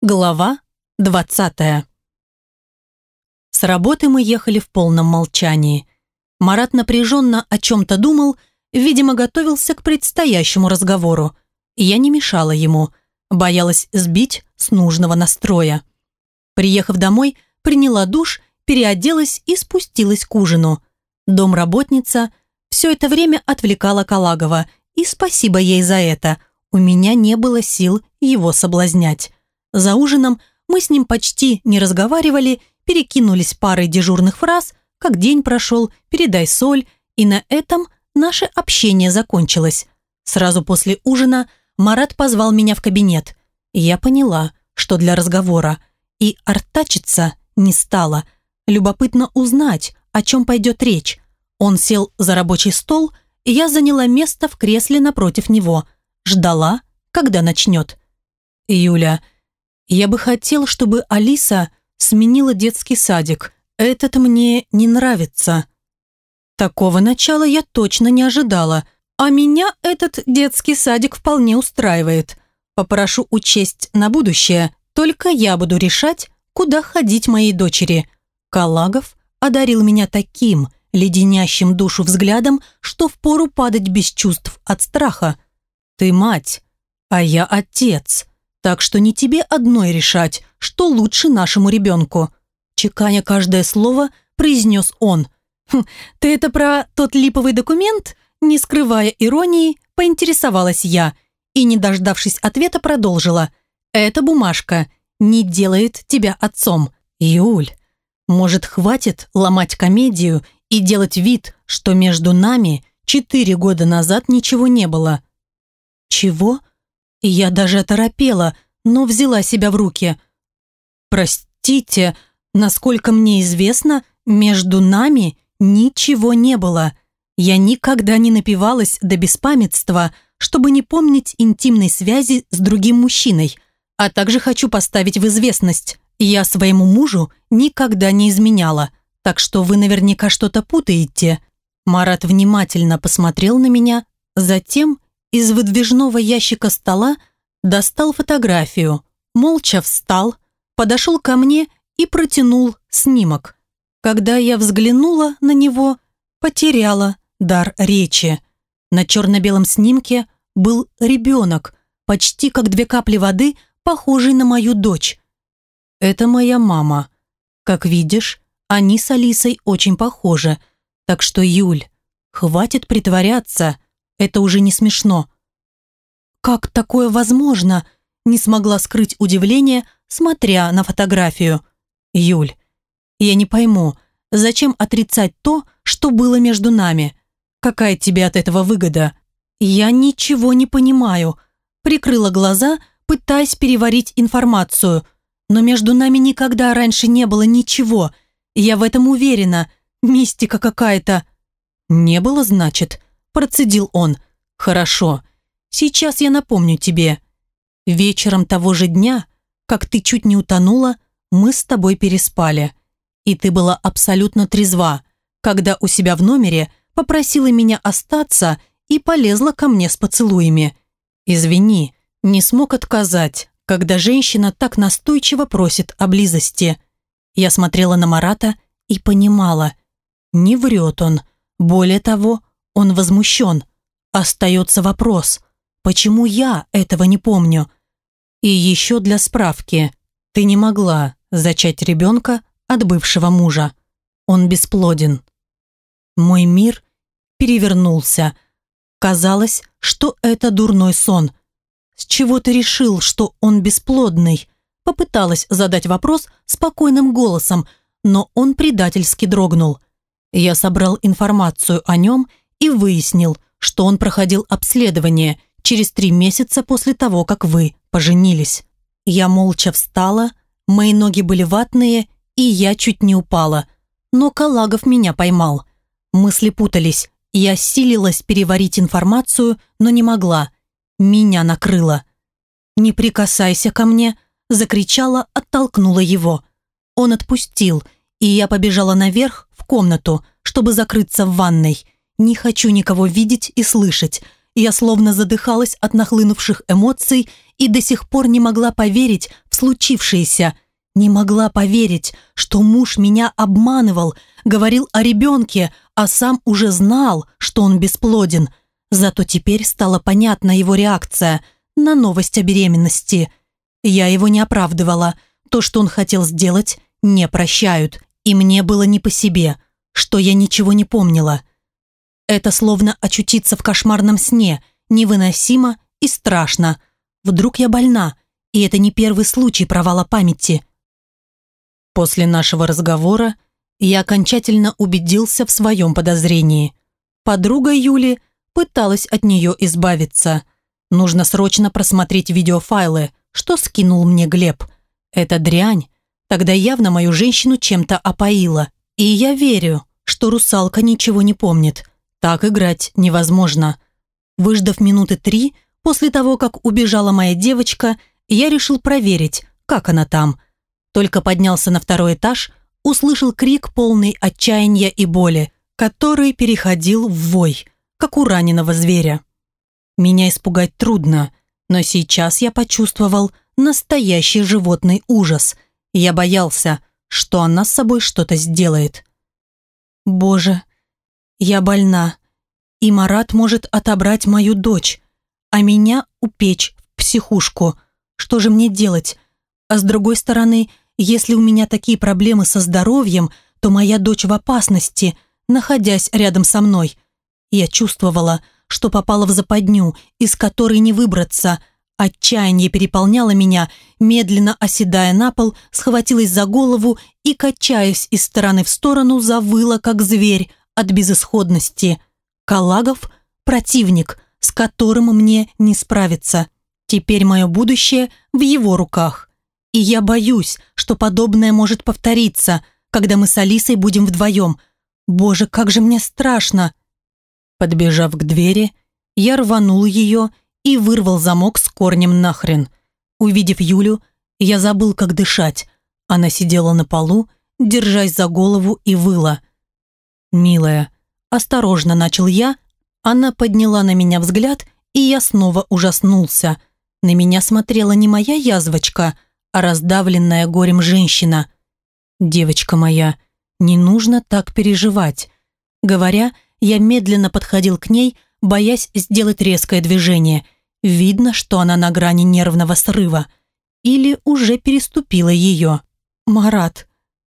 Глава 20 С работы мы ехали в полном молчании. Марат напряженно о чем-то думал, видимо, готовился к предстоящему разговору. Я не мешала ему, боялась сбить с нужного настроя. Приехав домой, приняла душ, переоделась и спустилась к ужину. Домработница все это время отвлекала Калагова, и спасибо ей за это, у меня не было сил его соблазнять. За ужином мы с ним почти не разговаривали, перекинулись парой дежурных фраз, как день прошел, передай соль, и на этом наше общение закончилось. Сразу после ужина Марат позвал меня в кабинет. Я поняла, что для разговора, и артачиться не стала. Любопытно узнать, о чем пойдет речь. Он сел за рабочий стол, и я заняла место в кресле напротив него. Ждала, когда начнет. «Юля, я бы хотел, чтобы Алиса сменила детский садик. Этот мне не нравится. Такого начала я точно не ожидала, а меня этот детский садик вполне устраивает. Попрошу учесть на будущее, только я буду решать, куда ходить моей дочери. Калагов одарил меня таким леденящим душу взглядом, что впору падать без чувств от страха. Ты мать, а я отец. Так что не тебе одной решать, что лучше нашему ребенку. Чеканя каждое слово, произнес он. «Хм, «Ты это про тот липовый документ?» Не скрывая иронии, поинтересовалась я и, не дождавшись ответа, продолжила. «Эта бумажка не делает тебя отцом. Юль, может, хватит ломать комедию и делать вид, что между нами четыре года назад ничего не было?» «Чего?» Я даже оторопела, но взяла себя в руки. «Простите, насколько мне известно, между нами ничего не было. Я никогда не напивалась до беспамятства, чтобы не помнить интимной связи с другим мужчиной. А также хочу поставить в известность, я своему мужу никогда не изменяла, так что вы наверняка что-то путаете». Марат внимательно посмотрел на меня, затем из выдвижного ящика стола достал фотографию, молча встал, подошел ко мне и протянул снимок. Когда я взглянула на него, потеряла дар речи. На черно-белом снимке был ребенок, почти как две капли воды, похожий на мою дочь. Это моя мама. Как видишь, они с Алисой очень похожи. Так что, Юль, хватит притворяться. Это уже не смешно. Как такое возможно? Не смогла скрыть удивление, смотря на фотографию. Юль, я не пойму, зачем отрицать то, что было между нами? Какая тебе от этого выгода? Я ничего не понимаю. Прикрыла глаза, пытаясь переварить информацию. Но между нами никогда раньше не было ничего. Я в этом уверена. Мистика какая-то. Не было, значит? Процедил он. «Хорошо. Сейчас я напомню тебе. Вечером того же дня, как ты чуть не утонула, мы с тобой переспали. И ты была абсолютно трезва, когда у себя в номере попросила меня остаться и полезла ко мне с поцелуями. Извини, не смог отказать, когда женщина так настойчиво просит о близости. Я смотрела на Марата и понимала, не врет он. Более того, он возмущен. Остается вопрос, почему я этого не помню? И еще для справки, ты не могла зачать ребенка от бывшего мужа. Он бесплоден. Мой мир перевернулся. Казалось, что это дурной сон. С чего ты решил, что он бесплодный? Попыталась задать вопрос спокойным голосом, но он предательски дрогнул. Я собрал информацию о нем и выяснил, что он проходил обследование через три месяца после того, как вы поженились. Я молча встала, мои ноги были ватные, и я чуть не упала. Но Калагов меня поймал. Мысли путались. Я силилась переварить информацию, но не могла. Меня накрыло. «Не прикасайся ко мне!» Закричала, оттолкнула его. Он отпустил, и я побежала наверх в комнату, чтобы закрыться в ванной – не хочу никого видеть и слышать. Я словно задыхалась от нахлынувших эмоций и до сих пор не могла поверить в случившееся. Не могла поверить, что муж меня обманывал, говорил о ребенке, а сам уже знал, что он бесплоден. Зато теперь стала понятна его реакция на новость о беременности. Я его не оправдывала. То, что он хотел сделать, не прощают. И мне было не по себе, что я ничего не помнила. Это словно очутиться в кошмарном сне, невыносимо и страшно. Вдруг я больна, и это не первый случай провала памяти. После нашего разговора я окончательно убедился в своем подозрении. Подруга Юли пыталась от нее избавиться. Нужно срочно просмотреть видеофайлы, что скинул мне Глеб. Это дрянь. Тогда явно мою женщину чем-то опоила. И я верю, что русалка ничего не помнит. Так играть невозможно. Выждав минуты три, после того, как убежала моя девочка, я решил проверить, как она там. Только поднялся на второй этаж, услышал крик полный отчаяния и боли, который переходил в вой, как у раненого зверя. Меня испугать трудно, но сейчас я почувствовал настоящий животный ужас. Я боялся, что она с собой что-то сделает. Боже, я больна, и Марат может отобрать мою дочь, а меня упечь в психушку. Что же мне делать? А с другой стороны, если у меня такие проблемы со здоровьем, то моя дочь в опасности, находясь рядом со мной. Я чувствовала, что попала в западню, из которой не выбраться. Отчаяние переполняло меня, медленно оседая на пол, схватилась за голову и, качаясь из стороны в сторону, завыла, как зверь, от безысходности. Калагов – противник, с которым мне не справиться. Теперь мое будущее в его руках. И я боюсь, что подобное может повториться, когда мы с Алисой будем вдвоем. Боже, как же мне страшно!» Подбежав к двери, я рванул ее и вырвал замок с корнем нахрен. Увидев Юлю, я забыл, как дышать. Она сидела на полу, держась за голову и выла. «Милая», осторожно начал я, она подняла на меня взгляд, и я снова ужаснулся. На меня смотрела не моя язвочка, а раздавленная горем женщина. «Девочка моя, не нужно так переживать». Говоря, я медленно подходил к ней, боясь сделать резкое движение. Видно, что она на грани нервного срыва. Или уже переступила ее. «Марат,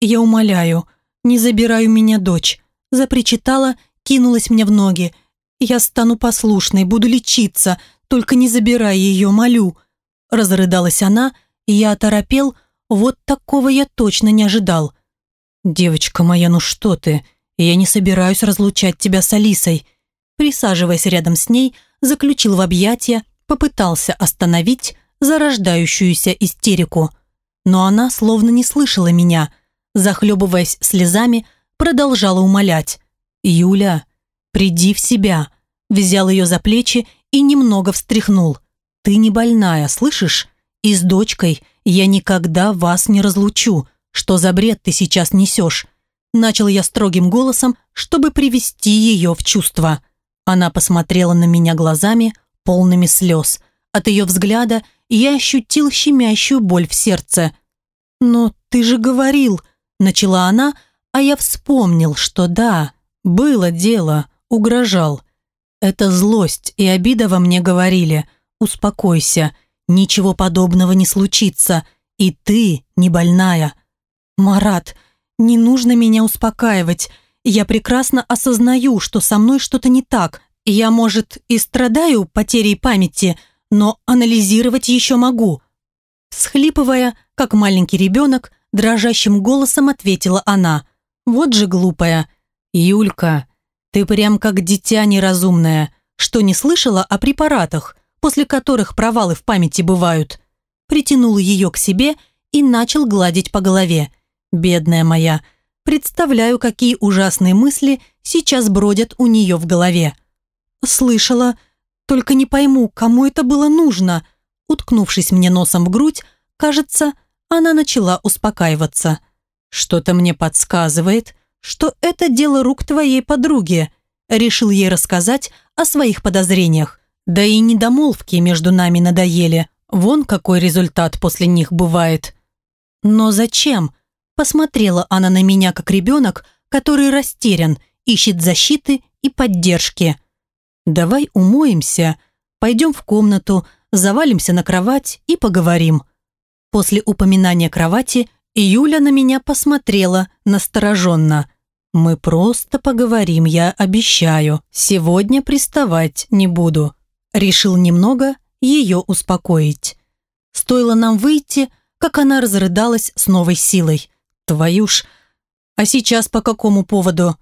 я умоляю, не забирай у меня дочь», запричитала, кинулась мне в ноги. «Я стану послушной, буду лечиться, только не забирай ее, молю». Разрыдалась она, я оторопел, вот такого я точно не ожидал. «Девочка моя, ну что ты? Я не собираюсь разлучать тебя с Алисой». Присаживаясь рядом с ней, заключил в объятия, попытался остановить зарождающуюся истерику. Но она словно не слышала меня, захлебываясь слезами, продолжала умолять. «Юля, приди в себя», взял ее за плечи и немного встряхнул. «Ты не больная, слышишь? И с дочкой я никогда вас не разлучу. Что за бред ты сейчас несешь?» Начал я строгим голосом, чтобы привести ее в чувство. Она посмотрела на меня глазами, полными слез. От ее взгляда я ощутил щемящую боль в сердце. «Но ты же говорил», — начала она, а я вспомнил, что да, было дело, угрожал. Это злость и обида во мне говорили. «Успокойся, Ничего подобного не случится, и ты не больная. Марат, не нужно меня успокаивать. Я прекрасно осознаю, что со мной что-то не так. Я, может, и страдаю потерей памяти, но анализировать еще могу. Схлипывая, как маленький ребенок, дрожащим голосом ответила она. Вот же глупая. Юлька, ты прям как дитя неразумное. Что не слышала о препаратах? после которых провалы в памяти бывают. Притянул ее к себе и начал гладить по голове. Бедная моя, представляю, какие ужасные мысли сейчас бродят у нее в голове. Слышала, только не пойму, кому это было нужно. Уткнувшись мне носом в грудь, кажется, она начала успокаиваться. Что-то мне подсказывает, что это дело рук твоей подруги. Решил ей рассказать о своих подозрениях. Да и недомолвки между нами надоели. Вон какой результат после них бывает. Но зачем? Посмотрела она на меня, как ребенок, который растерян, ищет защиты и поддержки. Давай умоемся, пойдем в комнату, завалимся на кровать и поговорим. После упоминания кровати Юля на меня посмотрела настороженно. «Мы просто поговорим, я обещаю. Сегодня приставать не буду». Решил немного ее успокоить. Стоило нам выйти, как она разрыдалась с новой силой. «Твою ж! А сейчас по какому поводу?»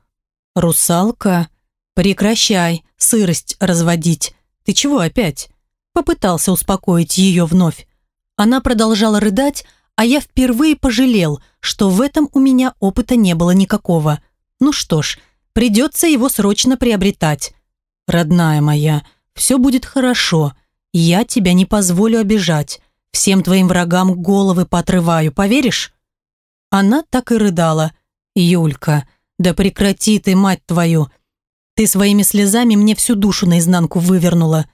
«Русалка? Прекращай сырость разводить. Ты чего опять?» Попытался успокоить ее вновь. Она продолжала рыдать, а я впервые пожалел, что в этом у меня опыта не было никакого. Ну что ж, придется его срочно приобретать. Родная моя, все будет хорошо. Я тебя не позволю обижать. Всем твоим врагам головы поотрываю, поверишь? Она так и рыдала. Юлька, да прекрати ты, мать твою. Ты своими слезами мне всю душу наизнанку вывернула.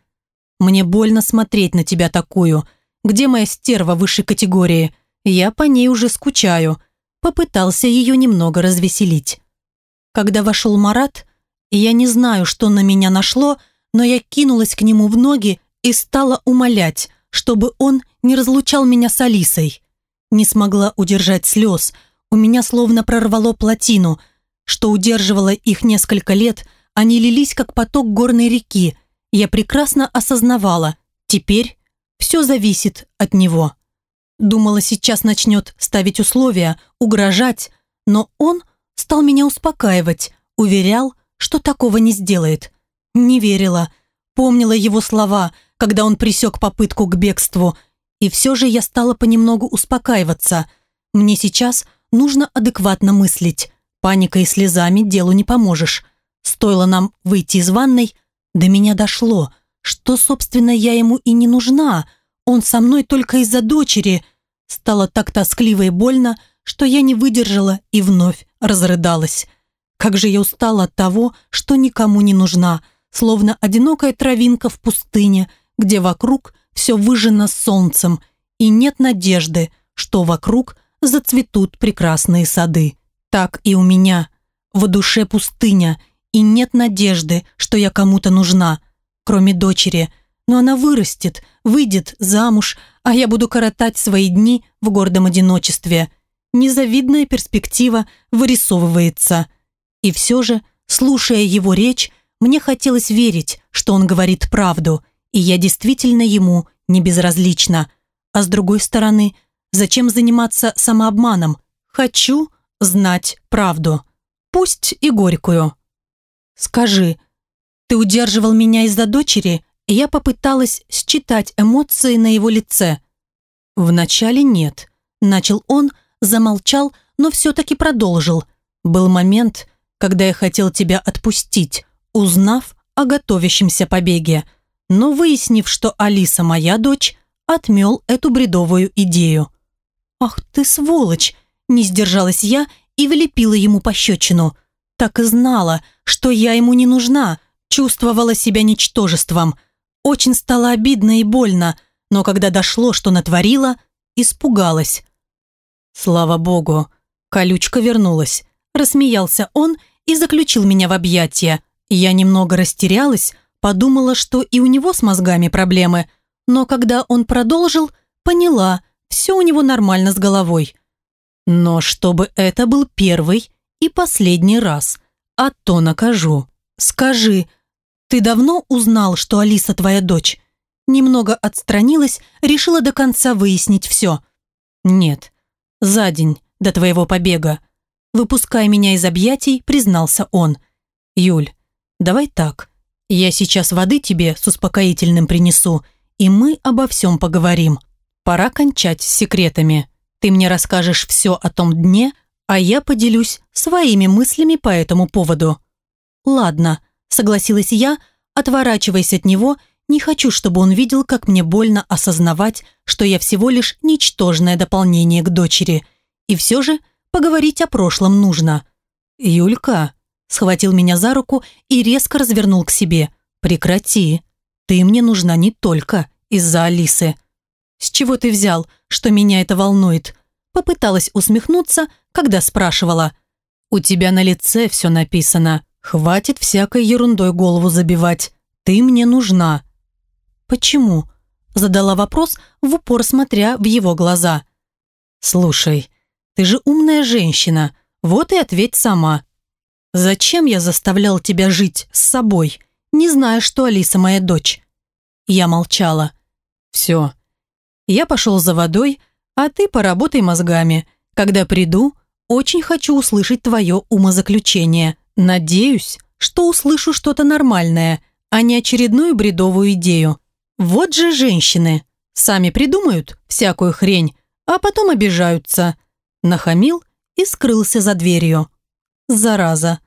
Мне больно смотреть на тебя такую. Где моя стерва высшей категории? Я по ней уже скучаю. Попытался ее немного развеселить. Когда вошел Марат, я не знаю, что на меня нашло, но я кинулась к нему в ноги и стала умолять, чтобы он не разлучал меня с Алисой. Не смогла удержать слез, у меня словно прорвало плотину, что удерживало их несколько лет, они лились как поток горной реки, я прекрасно осознавала, теперь все зависит от него. Думала, сейчас начнет ставить условия, угрожать, но он стал меня успокаивать, уверял, что такого не сделает. Не верила, помнила его слова, когда он пресек попытку к бегству, и все же я стала понемногу успокаиваться. Мне сейчас нужно адекватно мыслить. Паникой и слезами делу не поможешь. Стоило нам выйти из ванной, до меня дошло, что, собственно, я ему и не нужна. Он со мной только из-за дочери. Стало так тоскливо и больно, что я не выдержала и вновь разрыдалась. Как же я устала от того, что никому не нужна, словно одинокая травинка в пустыне, где вокруг все выжжено солнцем, и нет надежды, что вокруг зацветут прекрасные сады. Так и у меня. В душе пустыня – и нет надежды, что я кому-то нужна, кроме дочери. Но она вырастет, выйдет замуж, а я буду коротать свои дни в гордом одиночестве. Незавидная перспектива вырисовывается. И все же, слушая его речь, мне хотелось верить, что он говорит правду, и я действительно ему не безразлична. А с другой стороны, зачем заниматься самообманом? Хочу знать правду. Пусть и горькую. «Скажи, ты удерживал меня из-за дочери?» Я попыталась считать эмоции на его лице. «Вначале нет», – начал он, замолчал, но все-таки продолжил. «Был момент, когда я хотел тебя отпустить, узнав о готовящемся побеге, но выяснив, что Алиса моя дочь, отмел эту бредовую идею». «Ах ты сволочь!» – не сдержалась я и влепила ему пощечину. Так и знала, что я ему не нужна, чувствовала себя ничтожеством. Очень стало обидно и больно, но когда дошло, что натворила, испугалась. Слава богу, колючка вернулась. Рассмеялся он и заключил меня в объятия. Я немного растерялась, подумала, что и у него с мозгами проблемы, но когда он продолжил, поняла, все у него нормально с головой. Но чтобы это был первый и последний раз, а то накажу. Скажи, ты давно узнал, что Алиса твоя дочь? Немного отстранилась, решила до конца выяснить все. Нет, за день до твоего побега. Выпуская меня из объятий, признался он. Юль, давай так. Я сейчас воды тебе с успокоительным принесу, и мы обо всем поговорим. Пора кончать с секретами. Ты мне расскажешь все о том дне, а я поделюсь своими мыслями по этому поводу. «Ладно», – согласилась я, отворачиваясь от него, не хочу, чтобы он видел, как мне больно осознавать, что я всего лишь ничтожное дополнение к дочери. И все же поговорить о прошлом нужно. «Юлька», – схватил меня за руку и резко развернул к себе. «Прекрати. Ты мне нужна не только из-за Алисы». С чего ты взял, что меня это волнует? Попыталась усмехнуться, когда спрашивала. У тебя на лице все написано. Хватит всякой ерундой голову забивать. Ты мне нужна. Почему? Задала вопрос, в упор смотря в его глаза. Слушай, ты же умная женщина. Вот и ответь сама. Зачем я заставлял тебя жить с собой, не зная, что Алиса моя дочь? Я молчала. Все. Я пошел за водой, а ты поработай мозгами. Когда приду, очень хочу услышать твое умозаключение. Надеюсь, что услышу что-то нормальное, а не очередную бредовую идею. Вот же женщины. Сами придумают всякую хрень, а потом обижаются. Нахамил и скрылся за дверью. Зараза.